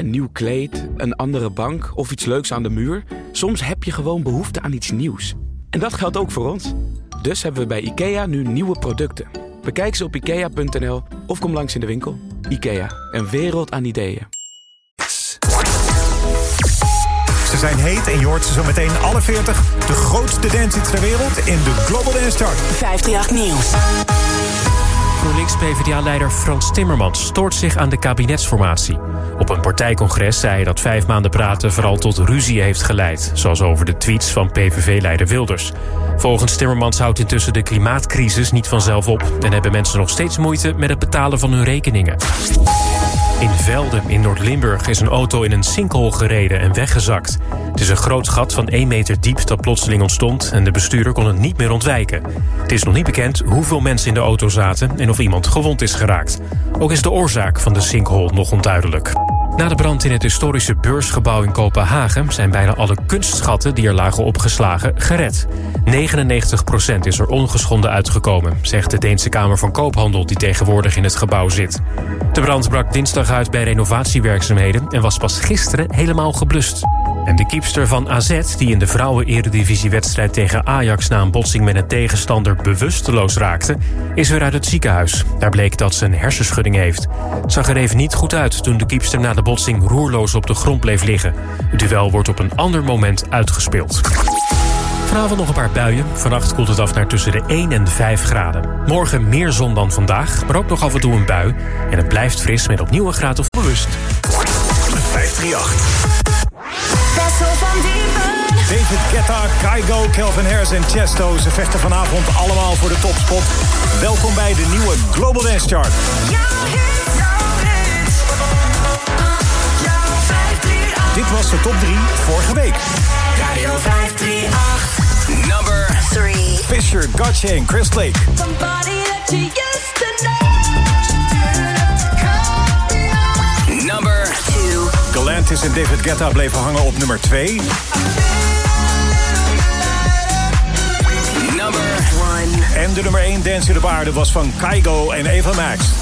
Een nieuw kleed, een andere bank of iets leuks aan de muur. Soms heb je gewoon behoefte aan iets nieuws. En dat geldt ook voor ons. Dus hebben we bij IKEA nu nieuwe producten. Bekijk ze op ikea.nl of kom langs in de winkel. IKEA, een wereld aan ideeën. Ze zijn heet en je hoort ze zo meteen alle 40. De grootste dancehits ter wereld in de Global Dance Chart. 538 Nieuws. GroenLinks-PVDA-leider Frans Timmermans stoort zich aan de kabinetsformatie. Op een partijcongres zei hij dat vijf maanden praten vooral tot ruzie heeft geleid. Zoals over de tweets van PVV-leider Wilders. Volgens Timmermans houdt intussen de klimaatcrisis niet vanzelf op... en hebben mensen nog steeds moeite met het betalen van hun rekeningen. In Velden in Noord-Limburg is een auto in een sinkhole gereden en weggezakt. Het is een groot gat van 1 meter diep dat plotseling ontstond... en de bestuurder kon het niet meer ontwijken. Het is nog niet bekend hoeveel mensen in de auto zaten... en of iemand gewond is geraakt. Ook is de oorzaak van de sinkhole nog onduidelijk. Na de brand in het historische beursgebouw in Kopenhagen... zijn bijna alle kunstschatten die er lagen opgeslagen gered. 99% is er ongeschonden uitgekomen... zegt de Deense Kamer van Koophandel die tegenwoordig in het gebouw zit. De brand brak dinsdag uit bij renovatiewerkzaamheden... en was pas gisteren helemaal geblust. En de kiepster van AZ, die in de vrouwen-eredivisiewedstrijd tegen Ajax... na een botsing met een tegenstander bewusteloos raakte... is weer uit het ziekenhuis. Daar bleek dat ze een hersenschudding heeft. Het zag er even niet goed uit toen de kiepster na de botsing... roerloos op de grond bleef liggen. Het duel wordt op een ander moment uitgespeeld. Vanavond nog een paar buien. Vannacht koelt het af naar tussen de 1 en de 5 graden. Morgen meer zon dan vandaag, maar ook nog af en toe een bui. En het blijft fris met opnieuw een graad of bewust. 538. David Guetta, Kygo, Calvin Harris en Chesto. Ze vechten vanavond allemaal voor de topspot. Welkom bij de nieuwe Global Dance Chart. Jouw hit, jouw hit. Jouw 538. Dit was de top 3 vorige week. Radio 538. Number 3. Fisher, Gotcha en Chris Lake. Somebody that you used to know. Galantis en David Guetta bleven hangen op nummer 2. number 1. En de nummer 1 dance in de waarde was van Kygo en Eva Max.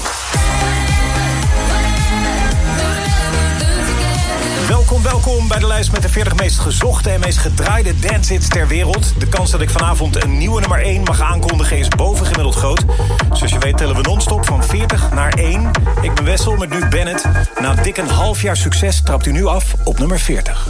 Welkom, welkom bij de lijst met de 40 meest gezochte en meest gedraaide dancehits ter wereld. De kans dat ik vanavond een nieuwe nummer 1 mag aankondigen is bovengemiddeld groot. Zoals je weet tellen we non-stop van 40 naar 1. Ik ben Wessel met nu Bennett. Na dik een half jaar succes trapt u nu af op nummer 40.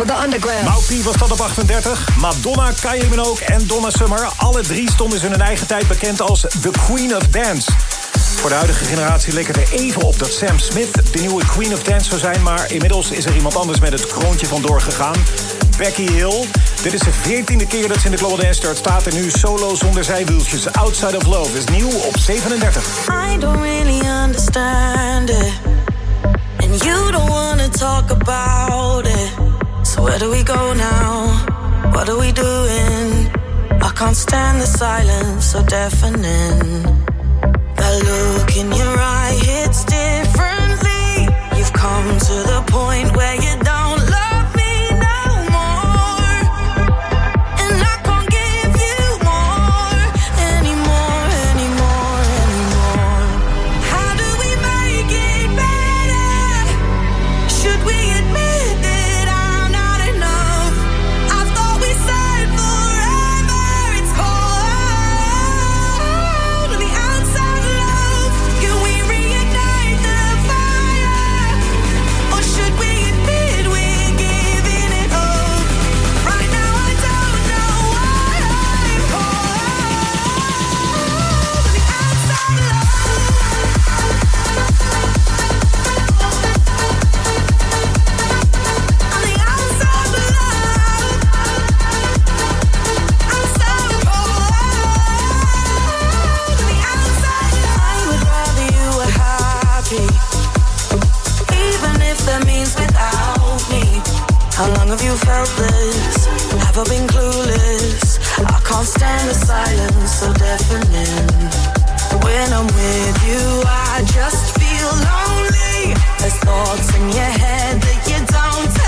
for the underground. Nou, was dat op 38. Madonna, Kylie Minogue en Donna Summer. Alle drie stonden ze in hun eigen tijd bekend als The Queen of Dance. Voor de huidige generatie leek het er even op dat Sam Smith de nieuwe Queen of Dance zou zijn. Maar inmiddels is er iemand anders met het kroontje vandoor gegaan. Becky Hill. Dit is de veertiende keer dat ze in de Global Dance Start staat. En nu solo zonder zijwieltjes. Outside of Love is nieuw op 37. I don't really understand it. And you don't wanna talk about it. Where do we go now? What are we doing? I can't stand the silence, so deafening. That look in your eye hits differently. You've come to the point where you're. helpless. Have been clueless? I can't stand the silence, so deafening. When I'm with you, I just feel lonely. There's thoughts in your head that you don't.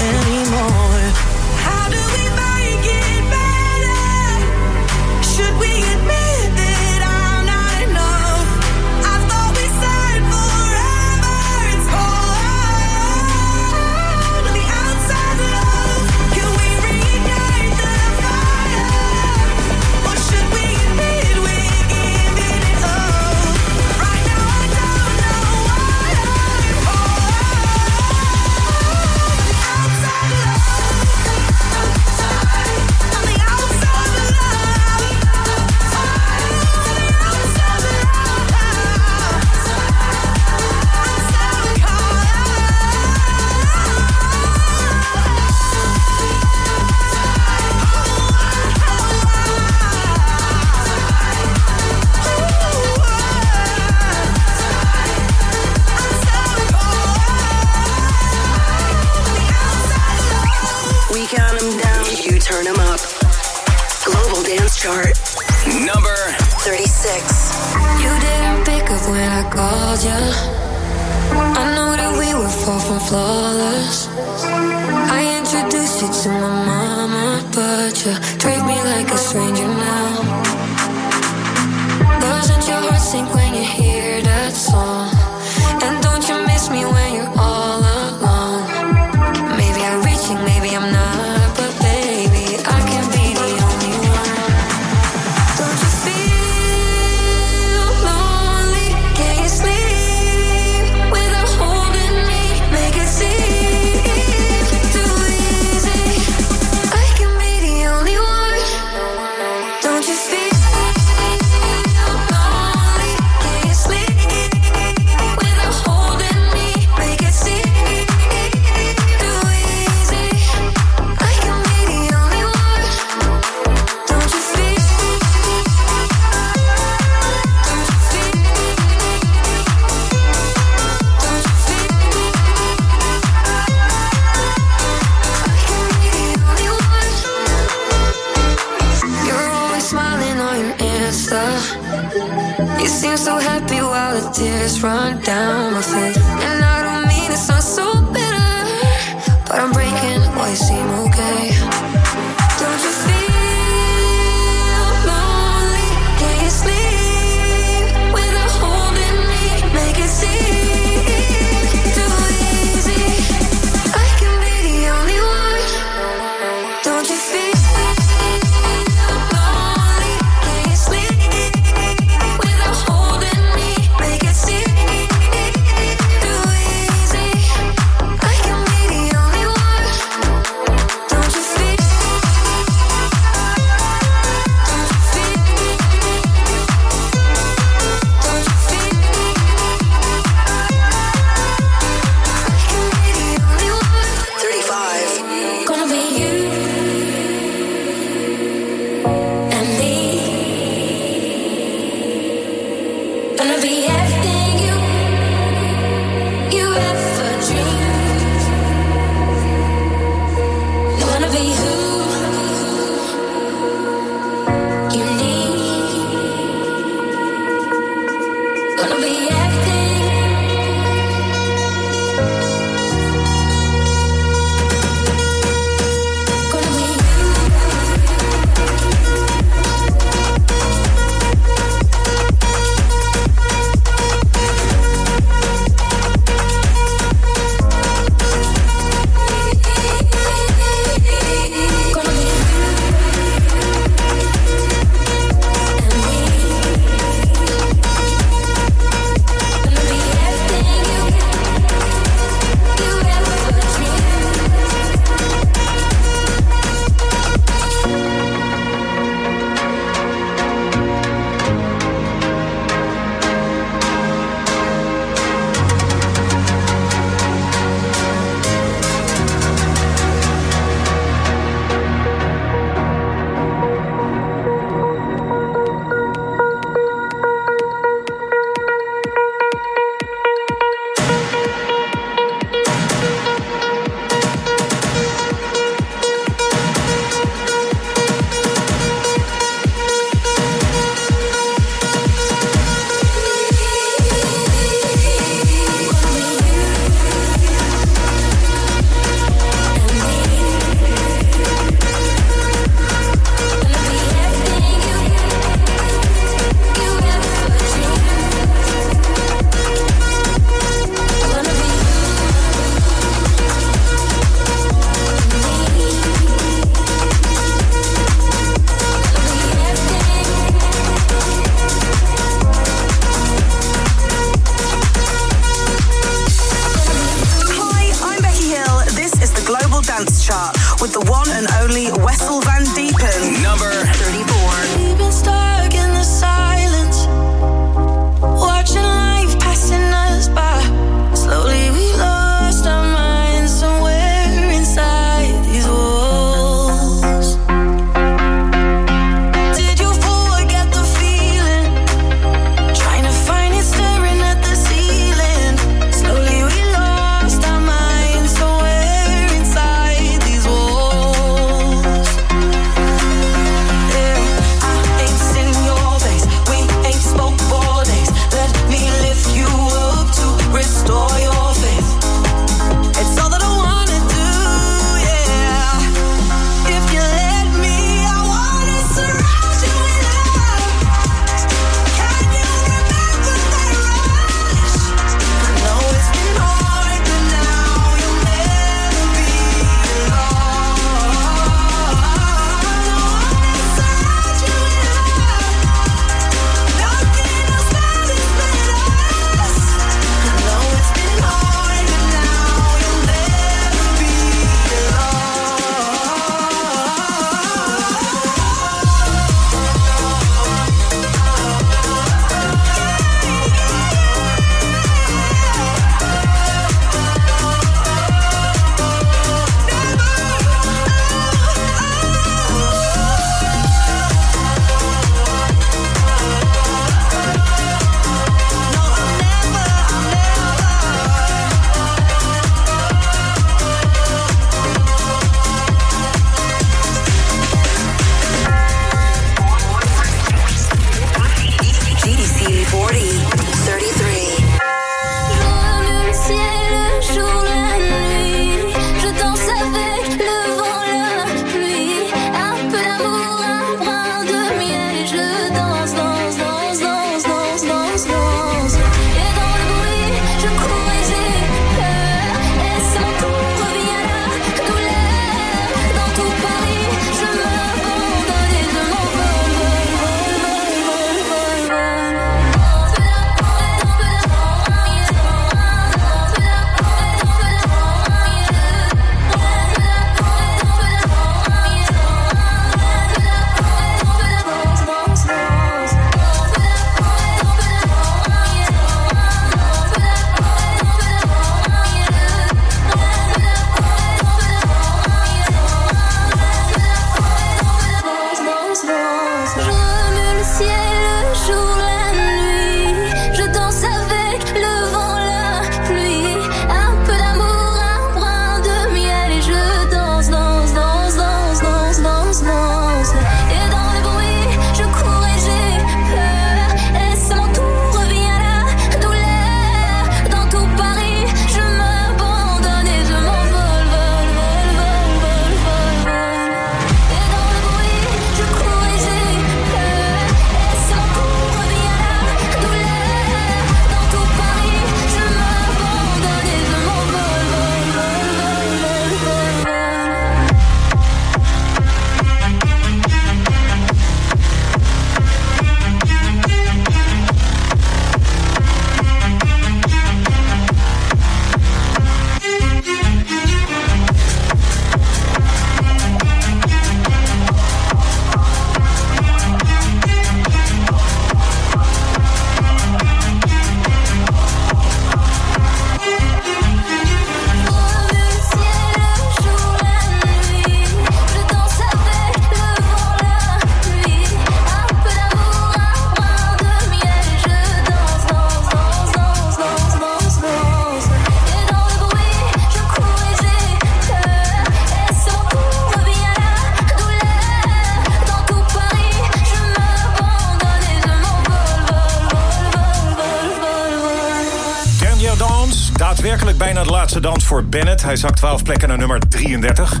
voor Bennett. Hij zakt 12 plekken naar nummer 33.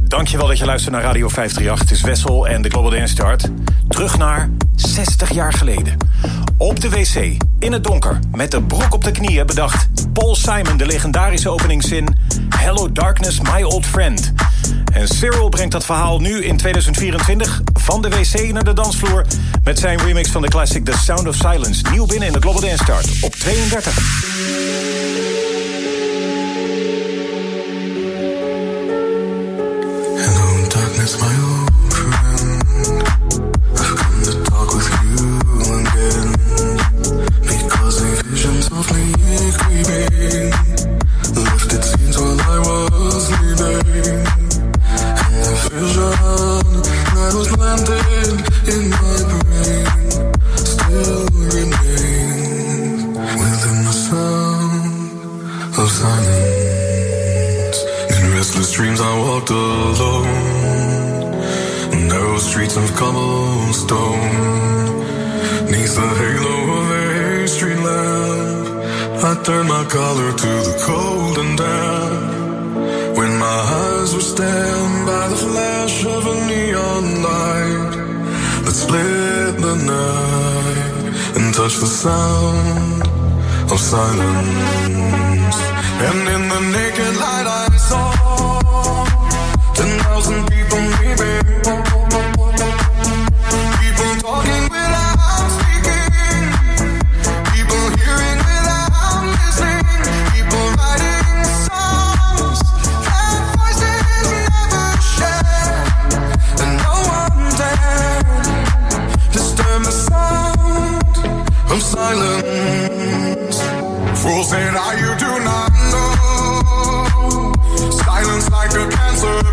Dankjewel dat je luistert naar Radio 538. Het is Wessel en de Global Dance Start. Terug naar 60 jaar geleden. Op de wc, in het donker, met de broek op de knieën bedacht Paul Simon de legendarische openingszin Hello Darkness, My Old Friend. En Cyril brengt dat verhaal nu in 2024 van de wc naar de dansvloer met zijn remix van de classic The Sound of Silence. Nieuw binnen in de Global Dance Start op 32. Let's split the night and touch the sound of silence. And in the naked light, I saw.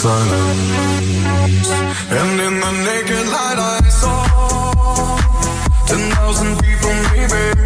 silence. And in the naked light, I saw ten thousand people, maybe.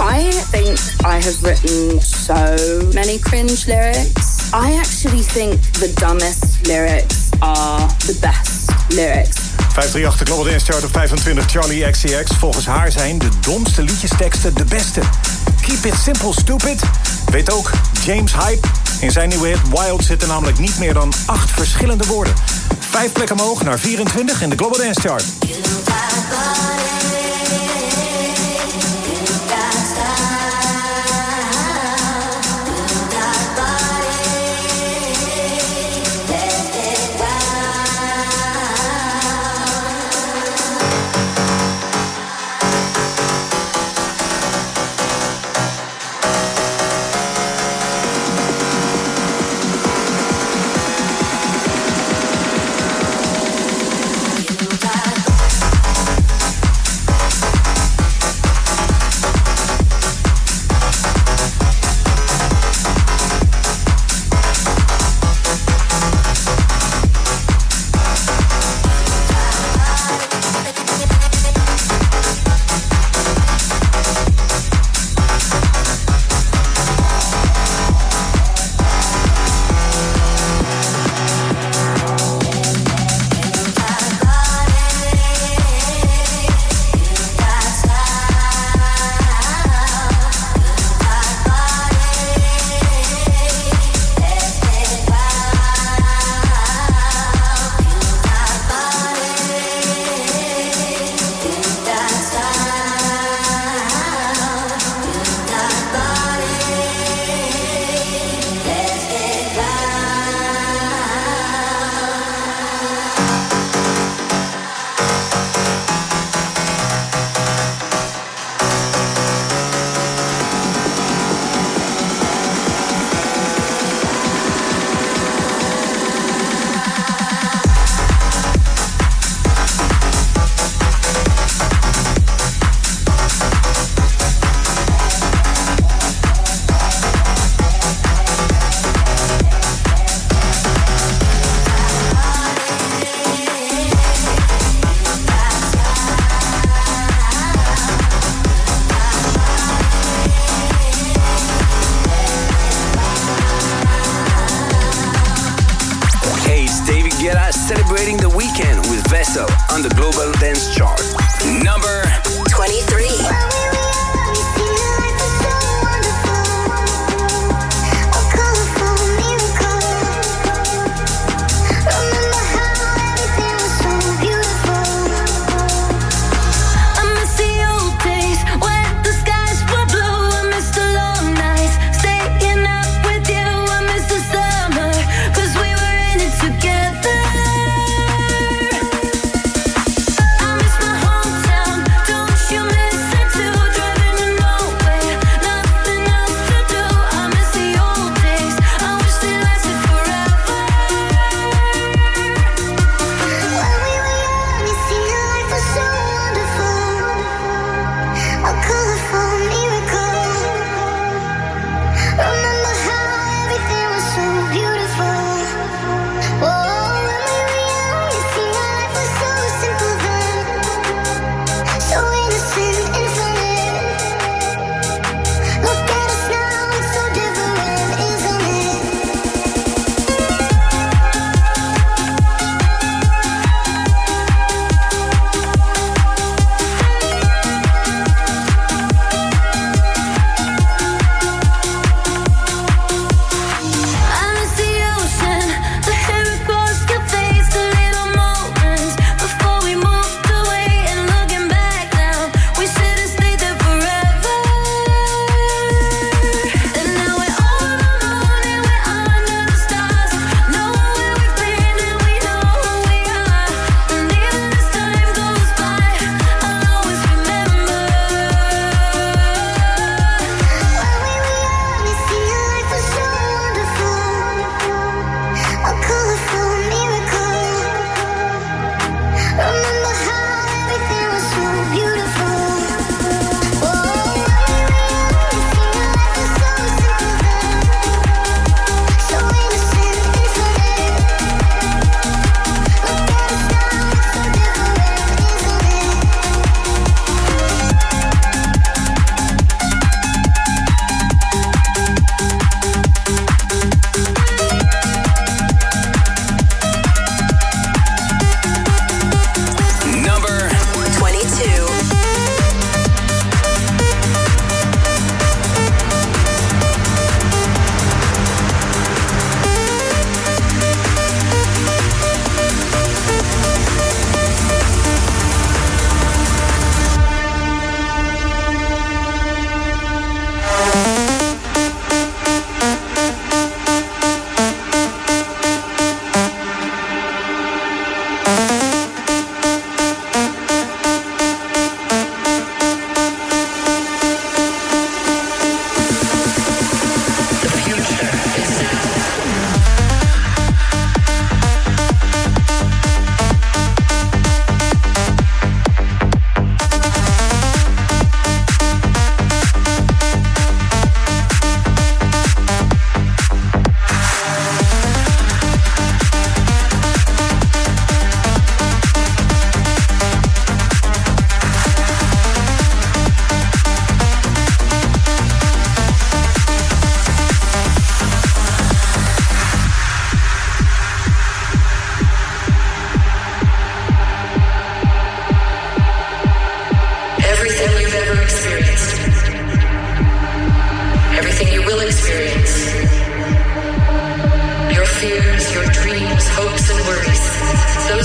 I think I have written so many cringe lyrics. I actually think the dumbest lyrics are the best lyrics. 538 de Global Dance Chart op 25 Charlie XCX. Volgens haar zijn de domste liedjesteksten de beste. Keep it simple, stupid. Weet ook James Hype. In zijn nieuwe hit Wild zitten namelijk niet meer dan acht verschillende woorden. Vijf plekken omhoog naar 24 in de Global Dance Chart.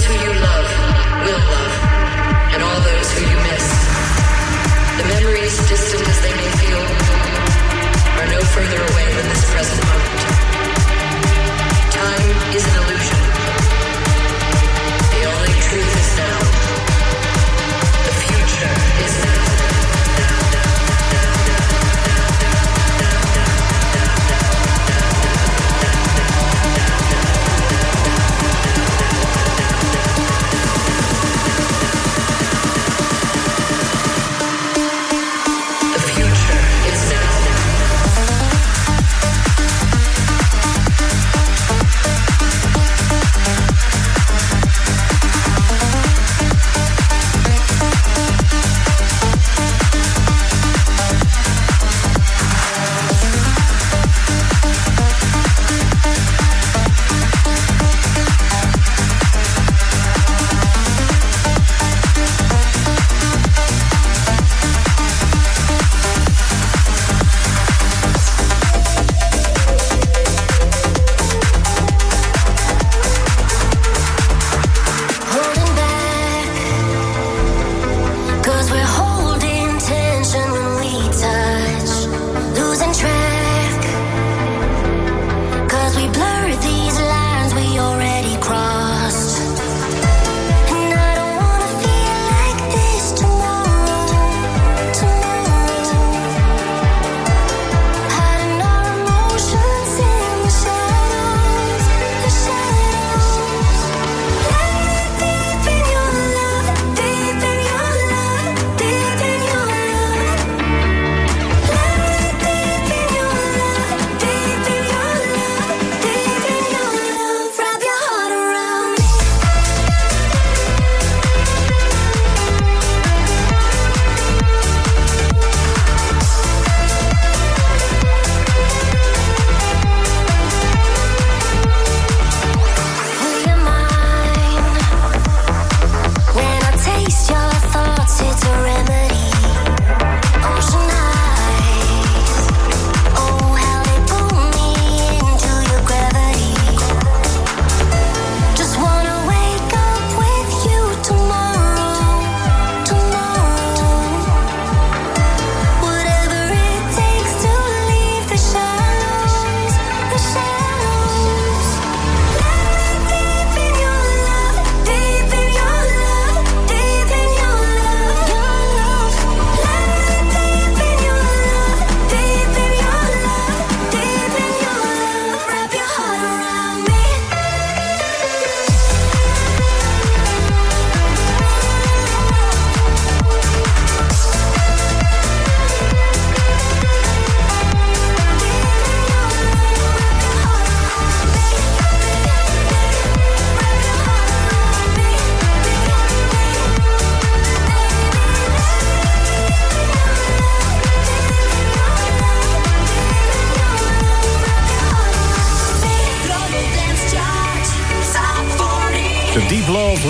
who you love will love, and all those who you miss. The memories, distant as they may feel, are no further away than this present moment.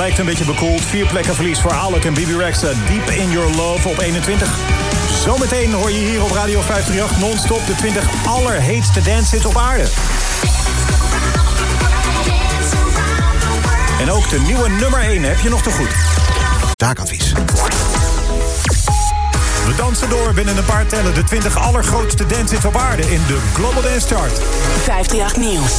Lijkt een beetje bekoeld. Vier plekken verlies voor Alok en Bibi Rexa. Deep in Your Love op 21. Zometeen hoor je hier op Radio 538 non-stop de 20 allerheetste dancehits op aarde. En ook de nieuwe nummer 1 heb je nog te goed. Zaakadvies. We dansen door binnen een paar tellen de 20 allergrootste dancehits op aarde in de Global Dance Chart. 538 Nieuws.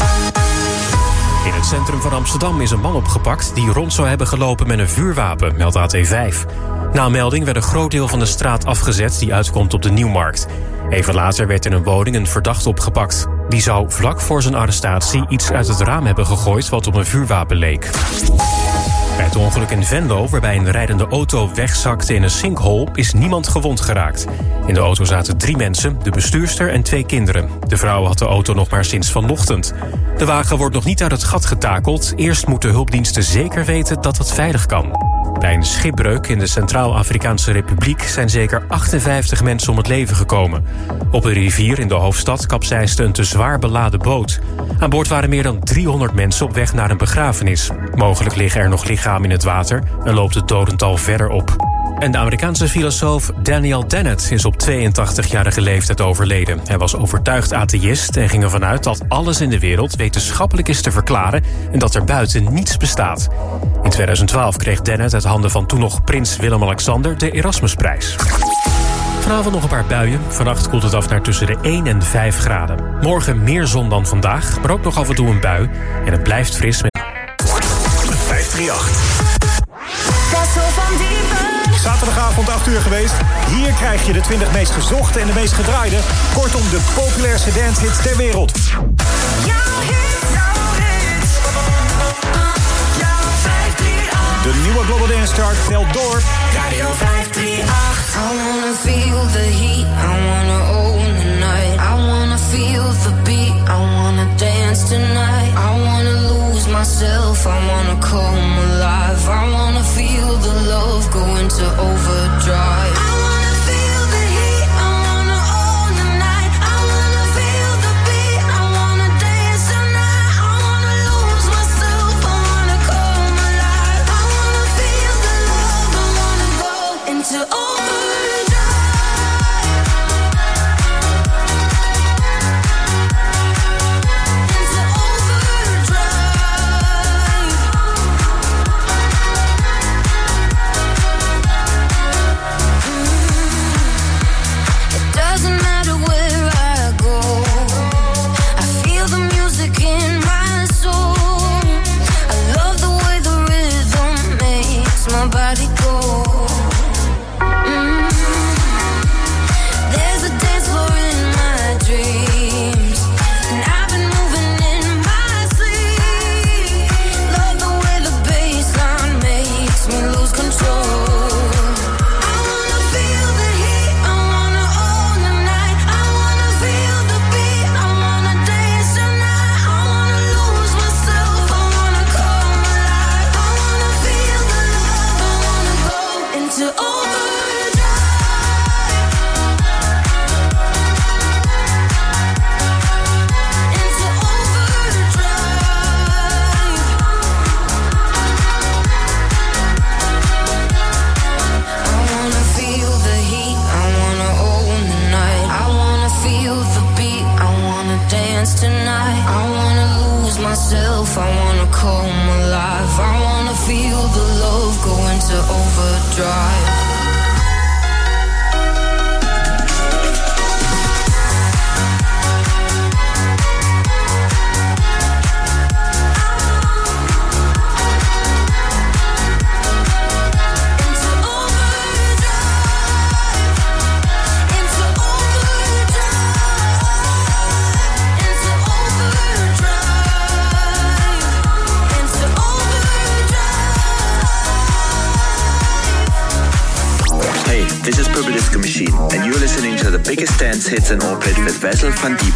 In het centrum van Amsterdam is een man opgepakt die rond zou hebben gelopen met een vuurwapen, meldt AT5. Na melding werd een groot deel van de straat afgezet die uitkomt op de Nieuwmarkt. Even later werd in een woning een verdachte opgepakt. Die zou vlak voor zijn arrestatie iets uit het raam hebben gegooid wat op een vuurwapen leek. Bij het ongeluk in Venlo, waarbij een rijdende auto wegzakte in een sinkhole, is niemand gewond geraakt. In de auto zaten drie mensen, de bestuurster en twee kinderen. De vrouw had de auto nog maar sinds vanochtend. De wagen wordt nog niet uit het gat getakeld. Eerst moeten hulpdiensten zeker weten dat het veilig kan. Bij een schipbreuk in de Centraal-Afrikaanse Republiek zijn zeker 58 mensen om het leven gekomen. Op een rivier in de hoofdstad kapseisde een te zwaar beladen boot. Aan boord waren meer dan 300 mensen op weg naar een begrafenis. Mogelijk liggen er nog lichamen in het water en loopt het dodental verder op. En de Amerikaanse filosoof Daniel Dennett is op 82-jarige leeftijd overleden. Hij was overtuigd atheïst en ging ervan uit dat alles in de wereld wetenschappelijk is te verklaren en dat er buiten niets bestaat. In 2012 kreeg Dennett uit handen van toen nog prins Willem-Alexander de Erasmusprijs. Vanavond nog een paar buien. Vannacht koelt het af naar tussen de 1 en 5 graden. Morgen meer zon dan vandaag, maar ook nog af en toe een bui. En het blijft fris met... 538. Zaterdagavond 8 uur geweest. Hier krijg je de 20 meest gezochte en de meest gedraaide. Kortom, de populairste dancehits ter wereld. De nieuwe Global Dance Chart telt door. Radio 538. I wanna feel the heat. I wanna own the night. I wanna feel the beat. I wanna dance tonight. I wanna lose myself. I wanna come alive. I wanna feel the love go into overdrive. Biggest dance hits in orbit with Vessel van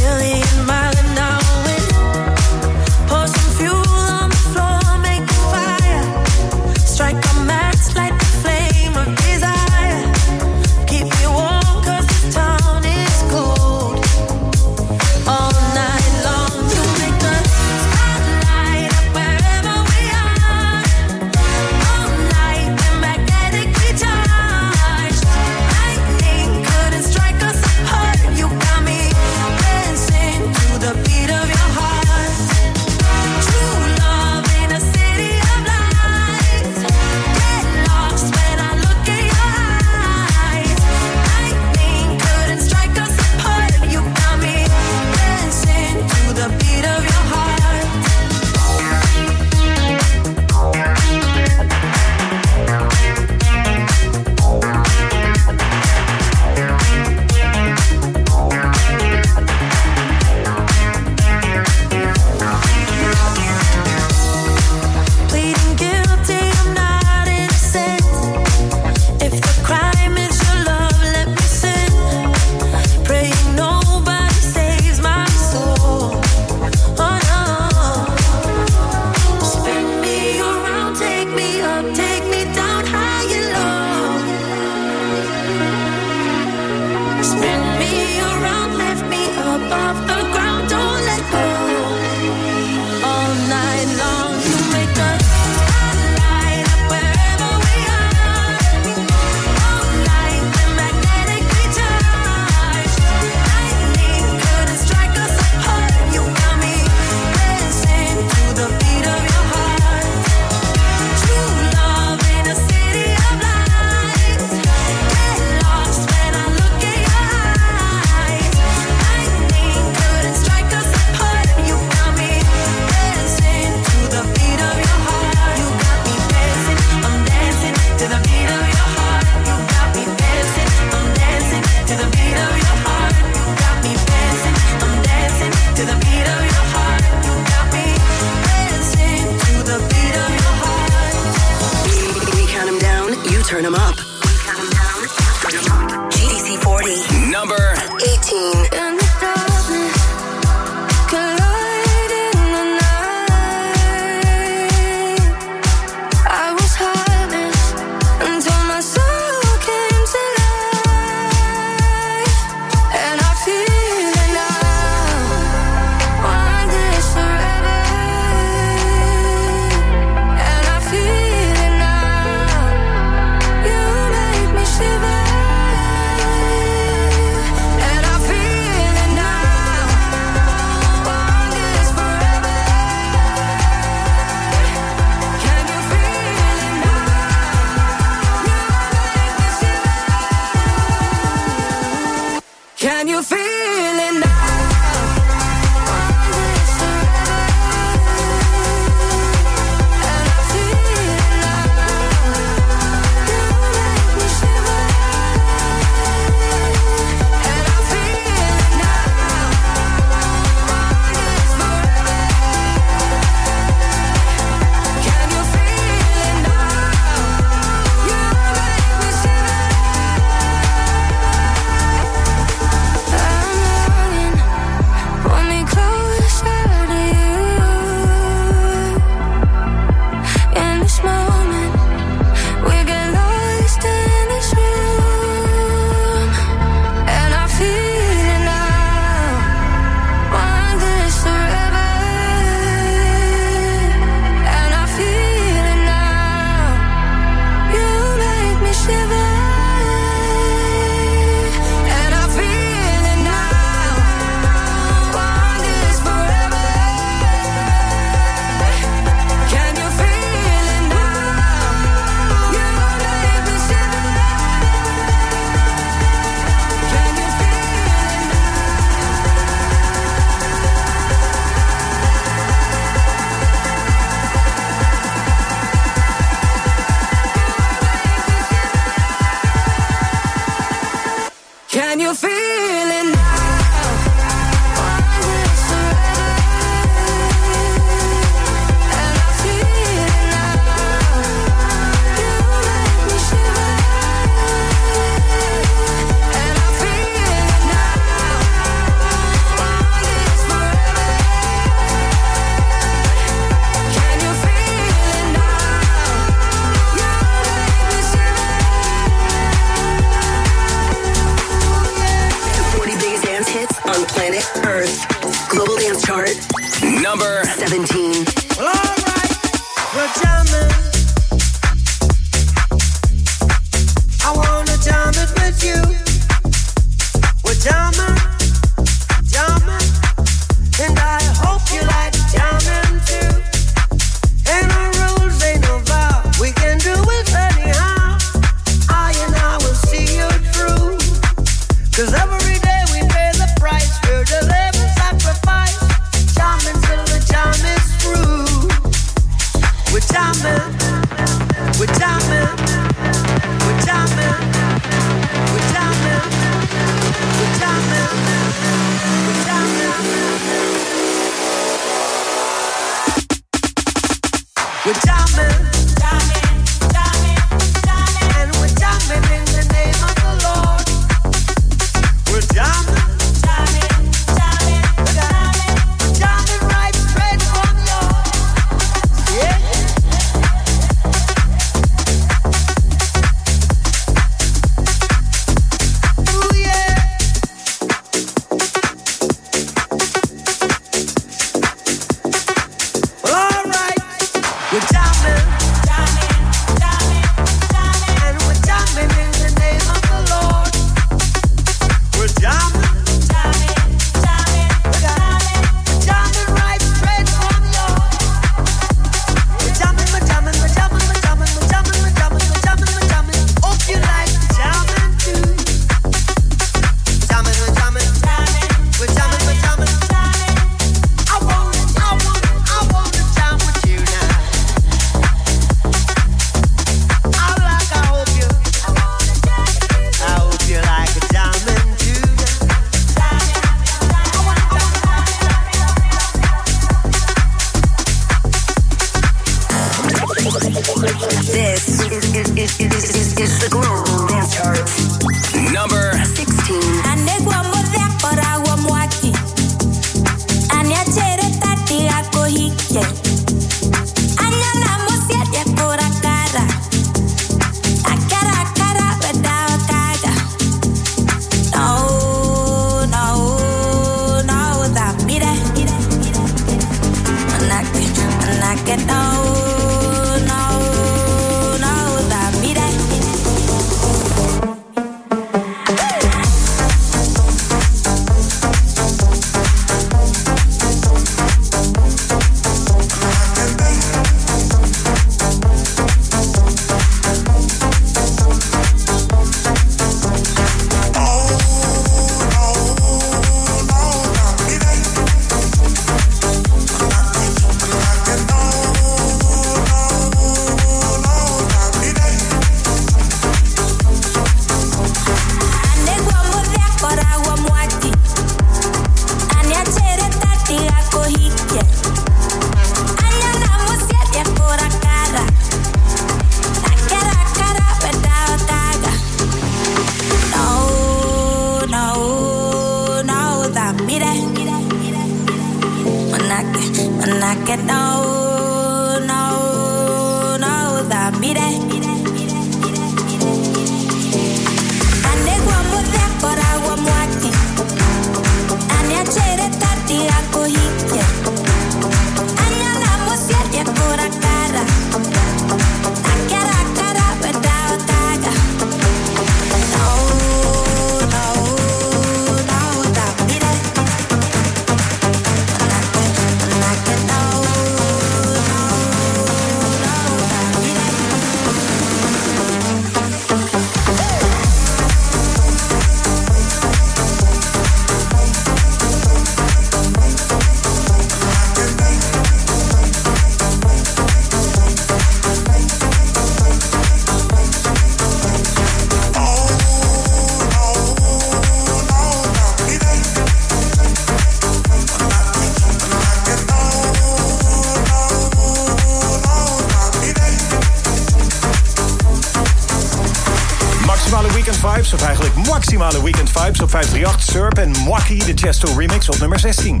op 538. Surp en Mwaki, de Chesto remix op nummer 16.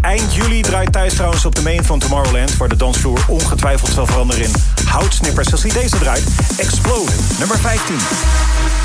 Eind juli draait Thijs trouwens op de main van Tomorrowland... waar de dansvloer ongetwijfeld zal veranderen in houtsnippers. Als hij deze draait, Explode, nummer 15.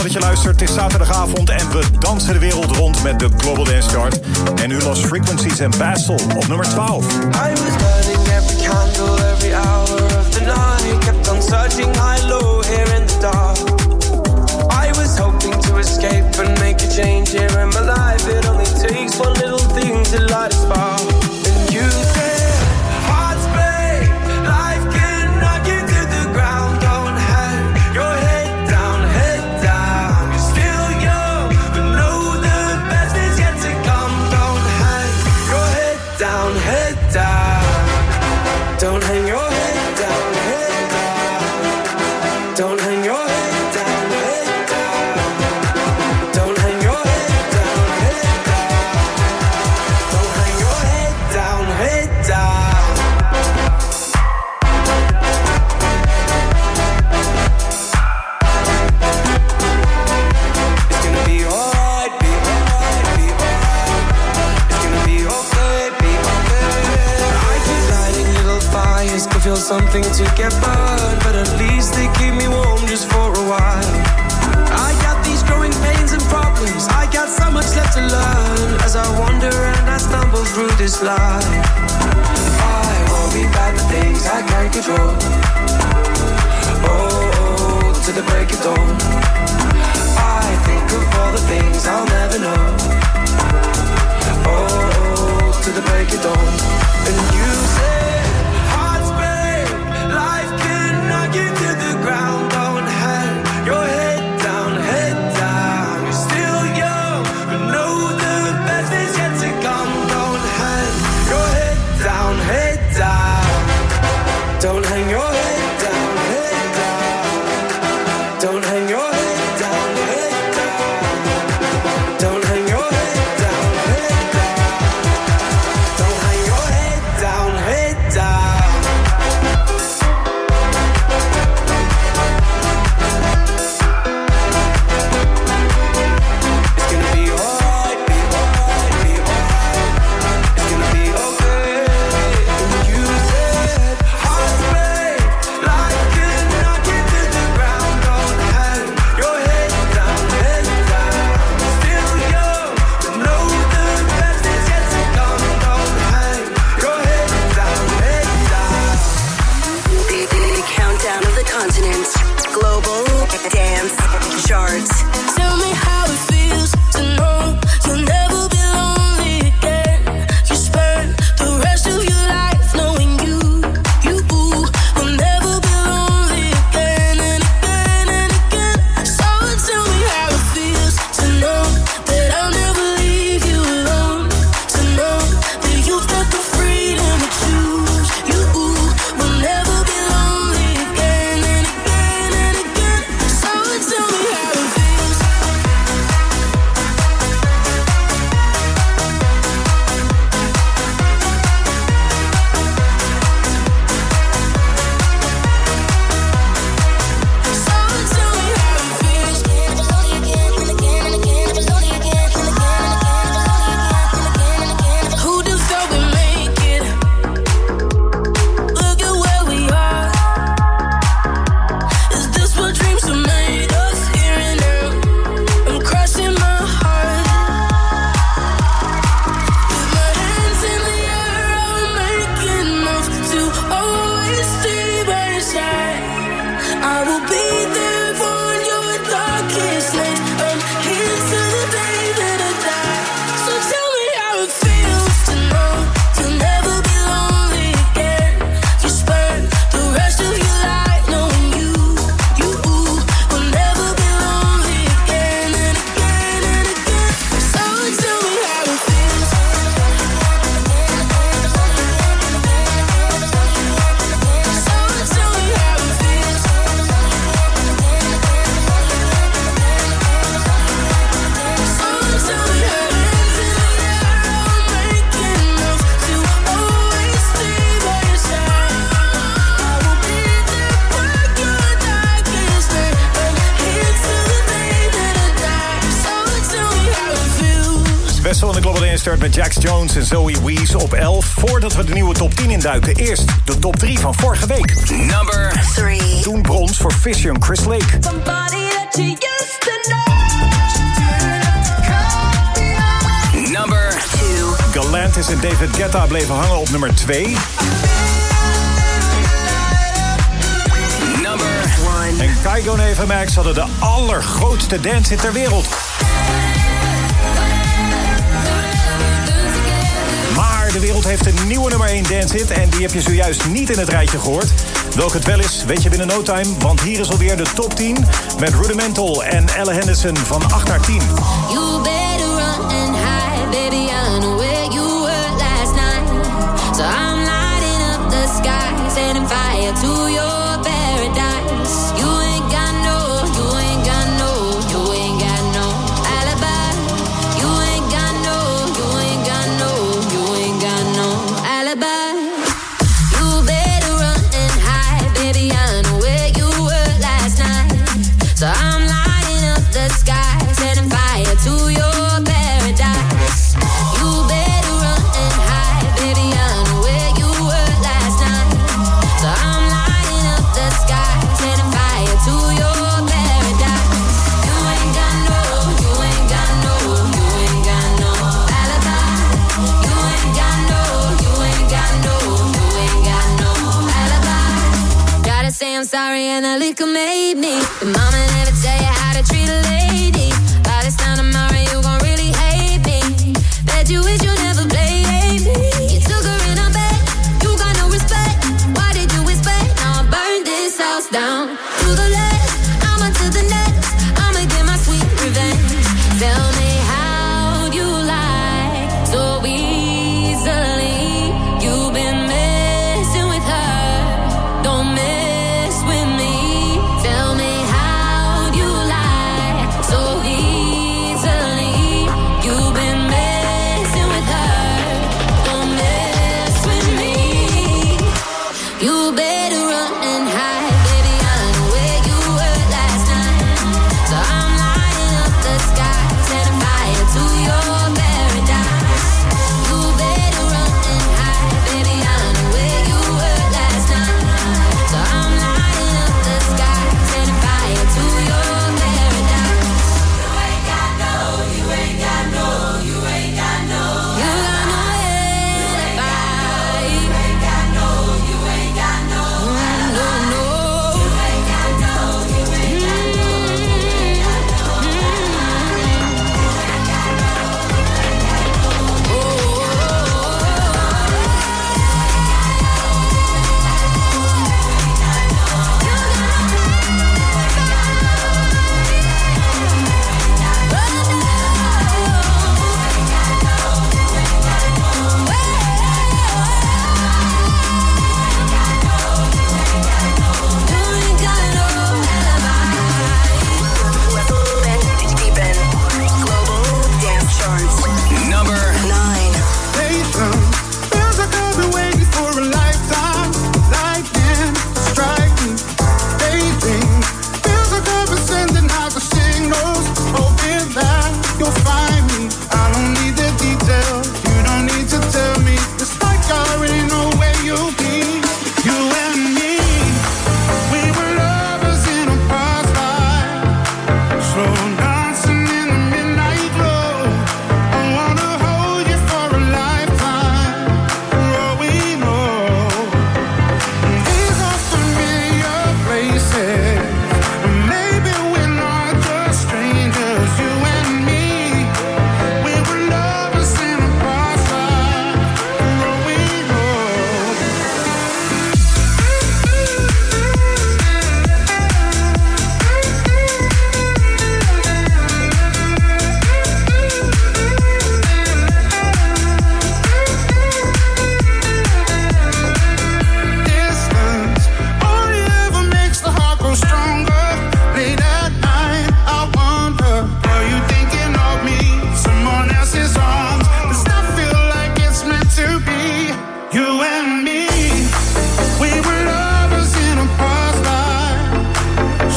Dankjewel dat je luistert. Het is zaterdagavond en we dansen de wereld rond met de Global Dance Chart. En nu Lost Frequencies en Basel op nummer 12. I was burning every candle, every hour of the night. Kept on searching high, low, here in the dark. I was hoping to escape and make a change here in my life. It only takes one little thing to light a spark. Something to get burned, but at least they keep me warm just for a while. I got these growing pains and problems. I got so much left to learn as I wander and I stumble through this life. I worry about the things I can't control. Oh, oh, to the break of dawn. I think of all the things I'll never know. Oh, to the break of dawn. And you say, induiken, eerst de top 3 van vorige week. Number 3. Toen brons voor en Chris Lake. Somebody that you used to Number 2. Galantis en David Guetta bleven hangen op nummer 2. Number 1. En Kygo en Max hadden de allergrootste dance ter wereld. De wereld heeft een nieuwe nummer 1 dance hit en die heb je zojuist niet in het rijtje gehoord. Welke het wel is, weet je binnen no time, want hier is alweer de top 10 met Rudimental en Elle Henderson van 8 naar 10. You better run and hide, baby. I you were last night. So I'm lighting up the sky, setting fire to I'm sorry and the liquor made me. But mama never tell you how to treat a lady. By this time tomorrow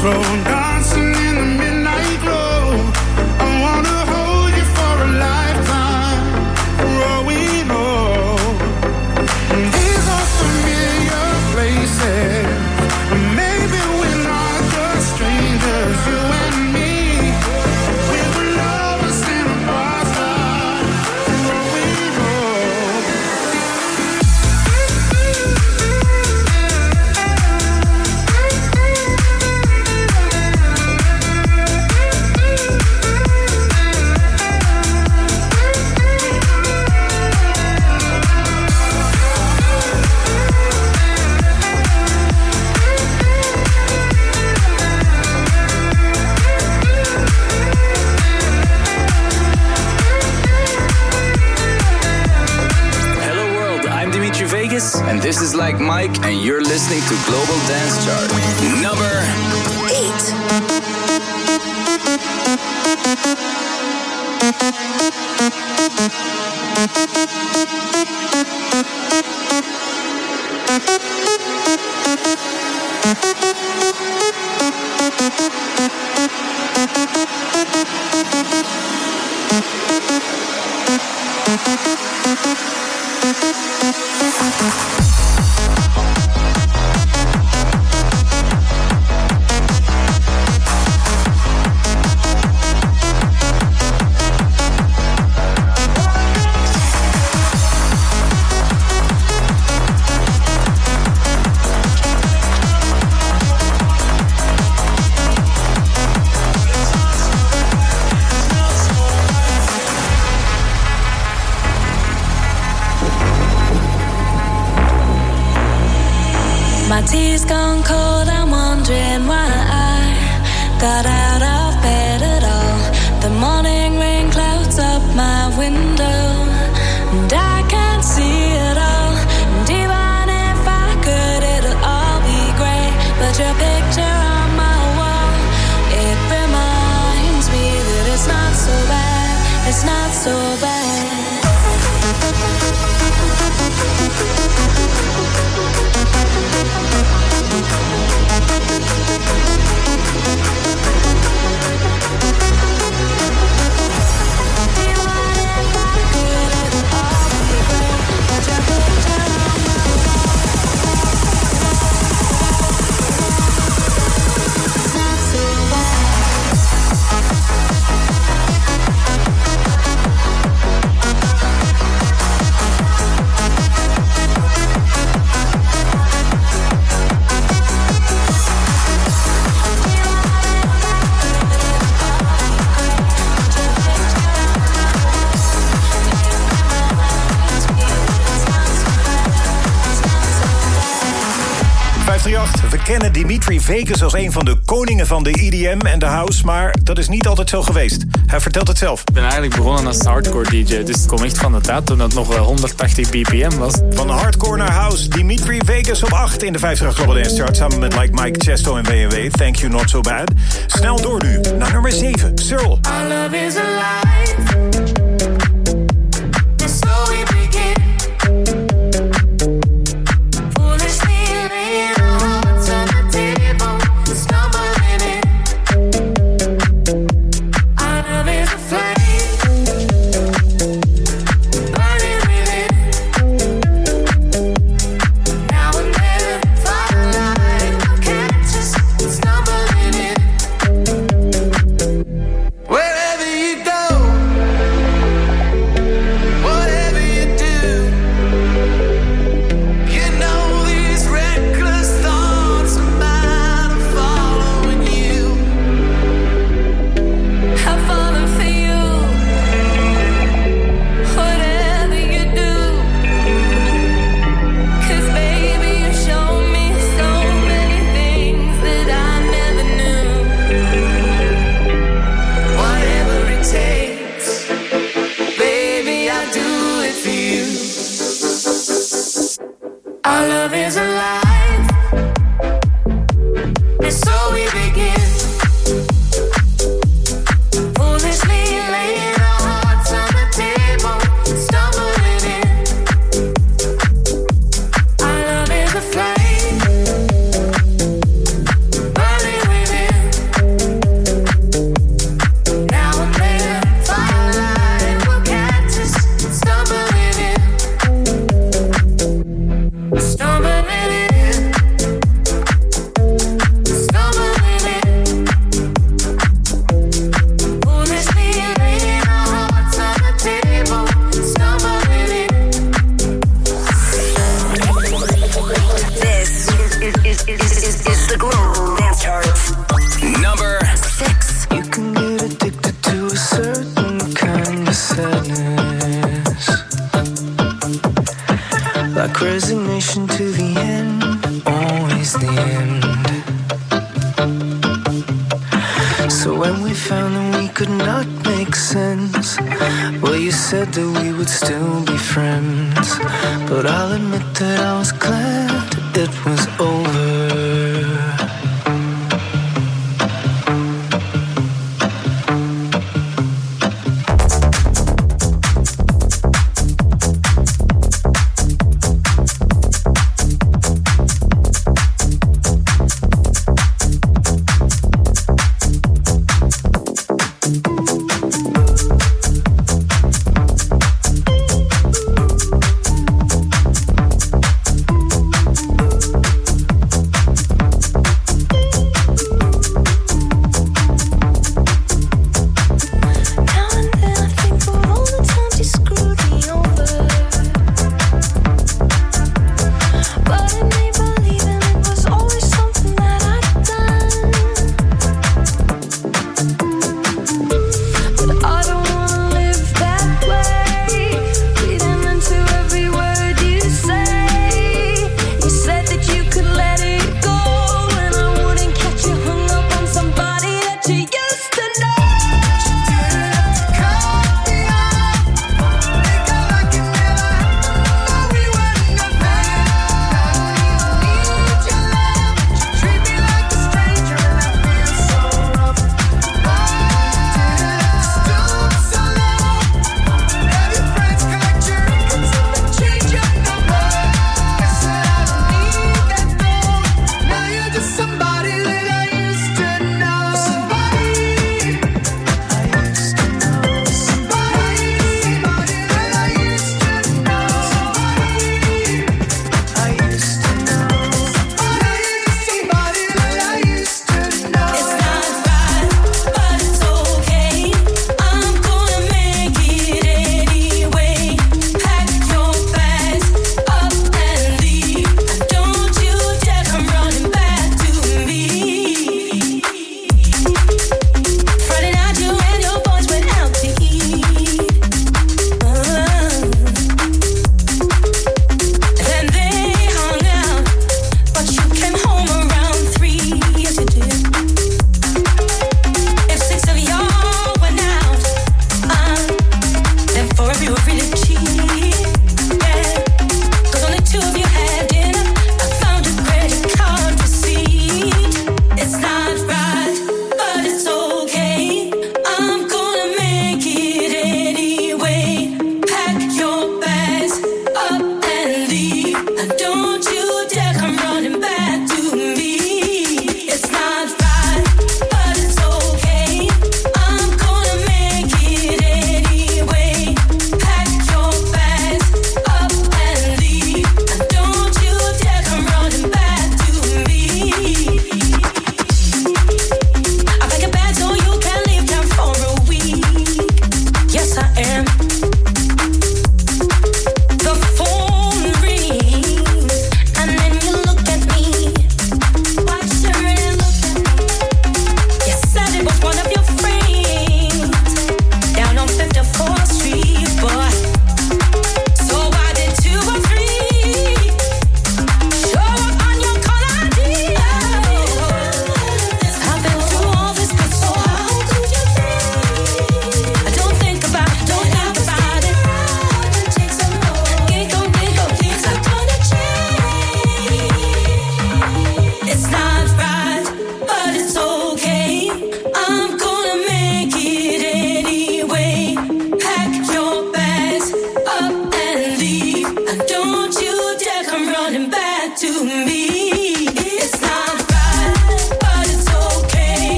thrown We kennen Dimitri Vegas als een van de koningen van de EDM en de house... maar dat is niet altijd zo geweest. Hij vertelt het zelf. Ik ben eigenlijk begonnen als hardcore DJ... dus het kom echt van de tijd toen het nog 180 bpm was. Van hardcore naar house, Dimitri Vegas op 8 in de 50 Global Dance Chart... samen met Mike, Chesto en WW. Thank You Not So Bad. Snel door nu naar nummer 7, Searle. Our love is alive.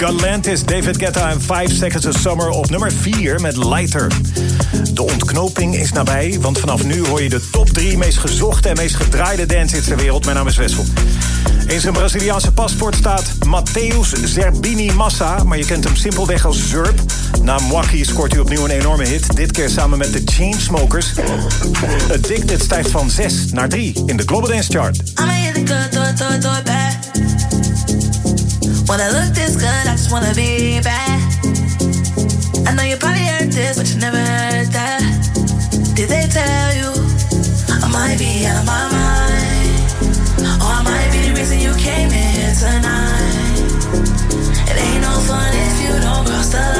Galantis, David Guetta en 5 Seconds of Summer op nummer 4 met Lighter. De ontknoping is nabij, want vanaf nu hoor je de top 3 meest gezochte en meest gedraaide dansers ter wereld. Mijn naam is Wessel. In zijn Braziliaanse paspoort staat Matthäus Zerbini Massa, maar je kent hem simpelweg als Zurb. Na Mwaki scoort hij opnieuw een enorme hit, dit keer samen met de Chainsmokers. Addicted stijgt van 6 naar 3 in de Global Dance Chart. When I look this good, I just wanna be bad. I know you probably heard this, but you never heard that. Did they tell you I might be out of my mind? Or I might be the reason you came in here tonight. It ain't no fun if you don't cross the line.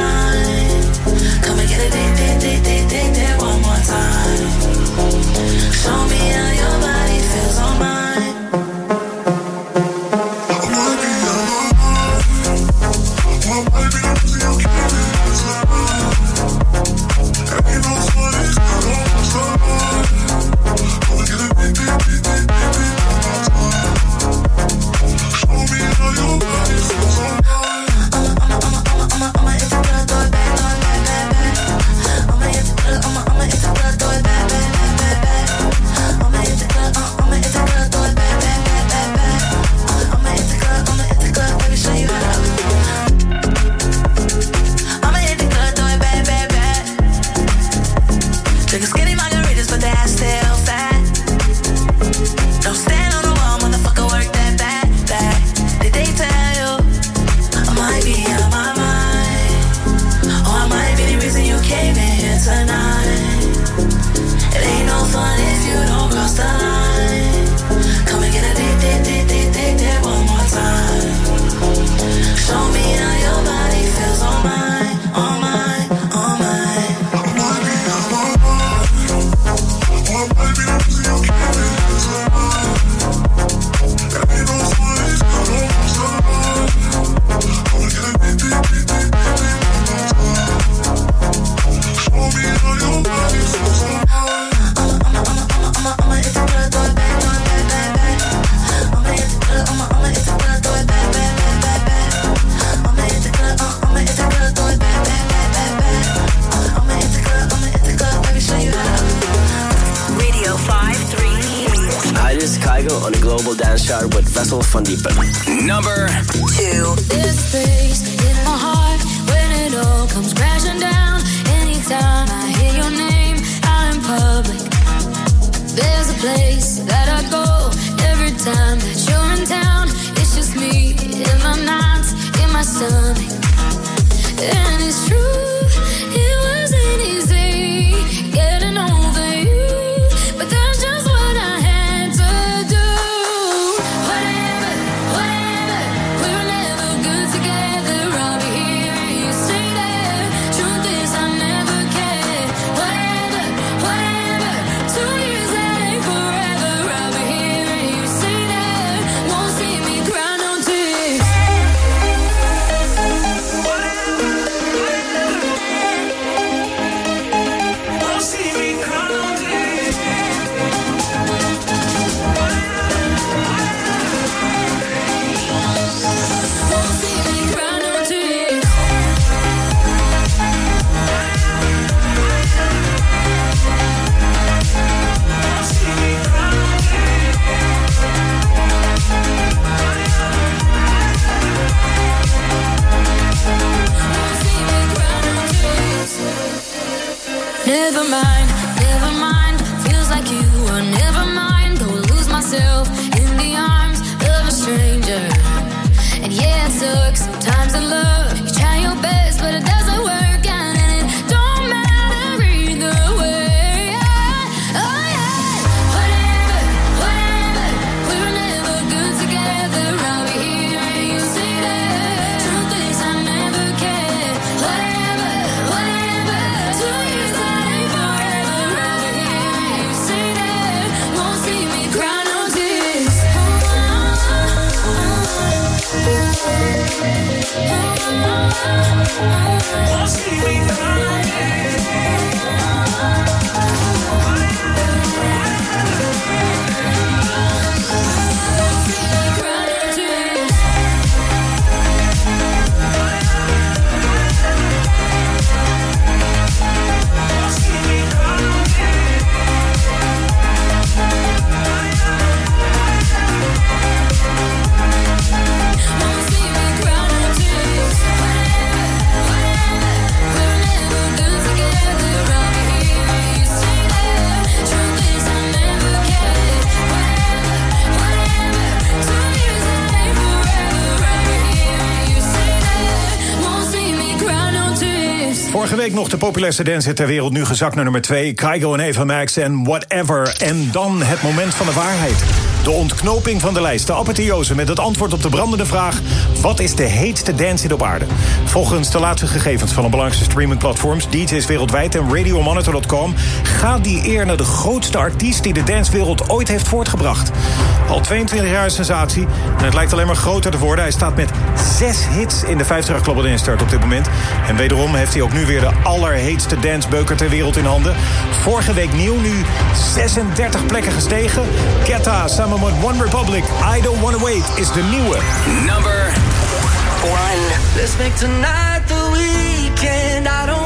De populairste dancer ter wereld, nu gezakt naar nummer 2. Kygo en Eva Max en Whatever. En dan het moment van de waarheid. De ontknoping van de lijst. De apotheose met het antwoord op de brandende vraag... wat is de heetste dance op aarde? Volgens de laatste gegevens van de belangrijkste streamingplatforms... DJ's wereldwijd en RadioMonitor.com... gaat die eer naar de grootste artiest... die de dancewereld ooit heeft voortgebracht. Al 22 jaar een sensatie en het lijkt alleen maar groter te worden. Hij staat met zes hits in de 50 Global Dance Chart op dit moment. En wederom heeft hij ook nu weer de allerheetste dancebeuker ter wereld in handen. Vorige week nieuw, nu 36 plekken gestegen. Ketta samen met One Republic, I Don't Wanna Wait, is de nieuwe. Number one. Let's make tonight the weekend. I don't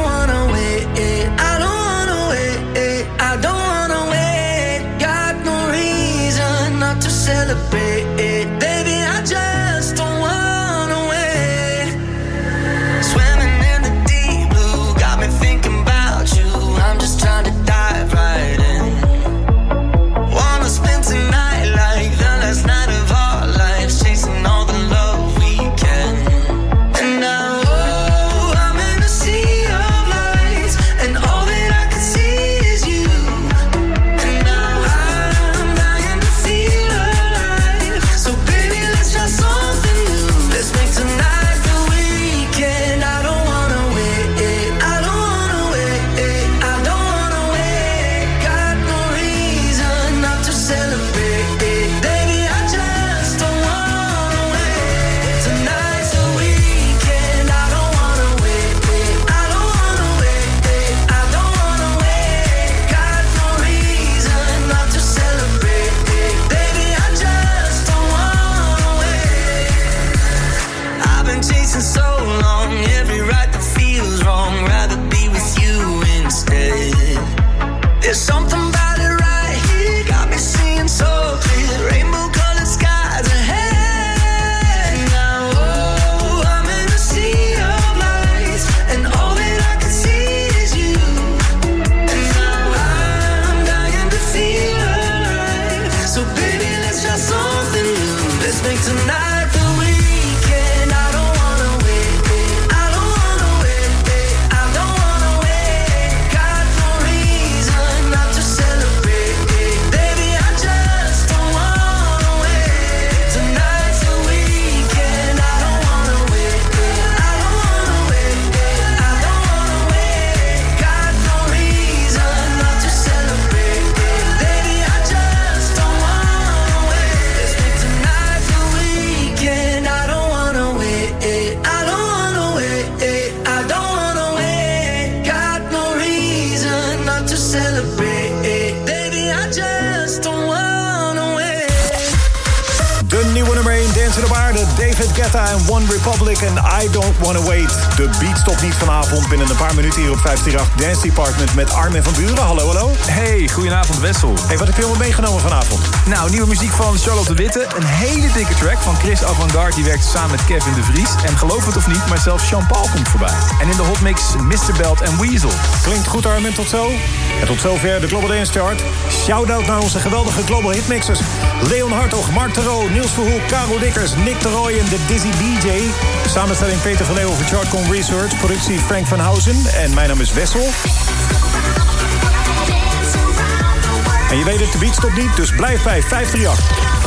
David Guetta en One Republic en I Don't Wanna Wait. De beat stopt niet vanavond. Binnen een paar minuten hier op 538 Dance Department met Armin van Buren. Hallo, hallo. Hey, goedenavond Wessel. Hey, wat heb je allemaal meegenomen vanavond? Nou, nieuwe muziek van Charlotte de Witte. Een hele dikke track van Chris Avantgarde. Die werkte samen met Kevin de Vries. En geloof het of niet, maar zelfs Jean-Paul komt voorbij. En in de hotmix Mr. Belt en Weasel. Klinkt goed, Armin, tot zo. En tot zover de Global Dance Chart. Shout-out naar onze geweldige Global Hitmixers. Leon Hartog, Mark Terro, Niels Verhoek, Karel Dikkers, Nick de Roy en de Dizzy DJ. Samenstelling Peter van Leeuwen voor Chartcom Research. Productie Frank van Housen. En mijn naam is Wessel. En je weet het, de beat stopt niet, dus blijf bij 538.